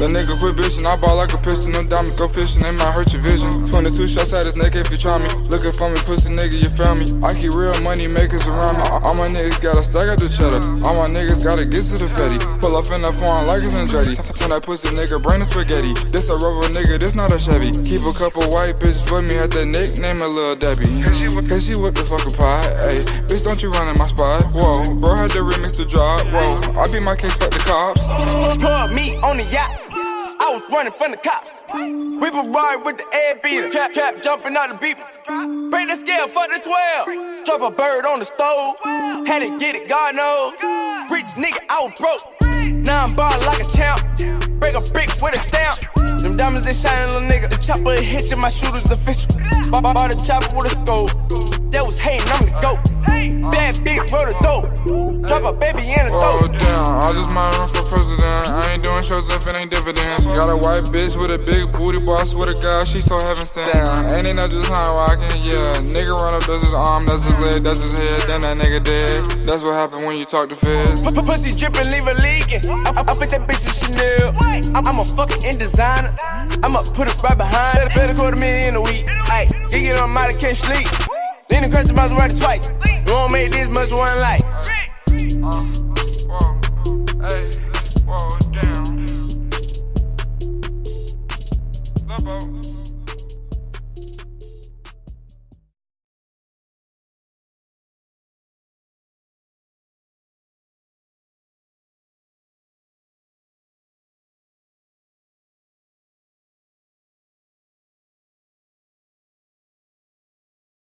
The nigga quit bitching, I ball like a piston. Them diamonds go fishing, they might hurt your vision. 22 shots at his neck if you try me. Looking for me, pussy nigga, you found me. I keep real money makers around me. All my niggas gotta stack up the cheddar. All my niggas gotta get to the fetty. Pull up in the foreign like it's in jetty. Turn that pussy nigga brain to spaghetti. This a rubber nigga, this not a Chevy. Keep a couple white bitches with me, had that nickname a Lil Debbie. Cause she, whip the fucking pie. Ayy, bitch, don't you run in my spot. Whoa, bro had to remix the drop. Whoa, I be my case, fuck the cops. Put me on the yacht. I was running from the cops. We a ride with the air beater. Trap, trap, jumping out the beeper. Break the scale, for the 12. Drop a bird on the stove. Had to get it, God knows. Rich nigga, I was broke. Now I'm ballin' like a champ. Break a brick with a stamp. Them diamonds they shining, little nigga. The chopper hitching, my shooter's official. Bought, the chopper with a scope. A baby Whoa, throat. damn, I just might run for president. I ain't doing shows if it ain't dividends. Got a white bitch with a big booty boss with a guy, she so heaven sent. Damn, ain't it not just high rockin'? Yeah, nigga run up, that's his arm, that's his leg, that's his head, then that nigga dead. That's what happened when you talk to feds. P- Pussy drippin', leave a leakin'. I, I, I put that bitch in Chanel. I'm, I'm a fucking in designer. I'ma put it right behind. Better, better quarter million a week. Ayy, you get on my can't sleep. Lean and crash the Maserati twice. You won't make this much one life. Uh, whoa, hey.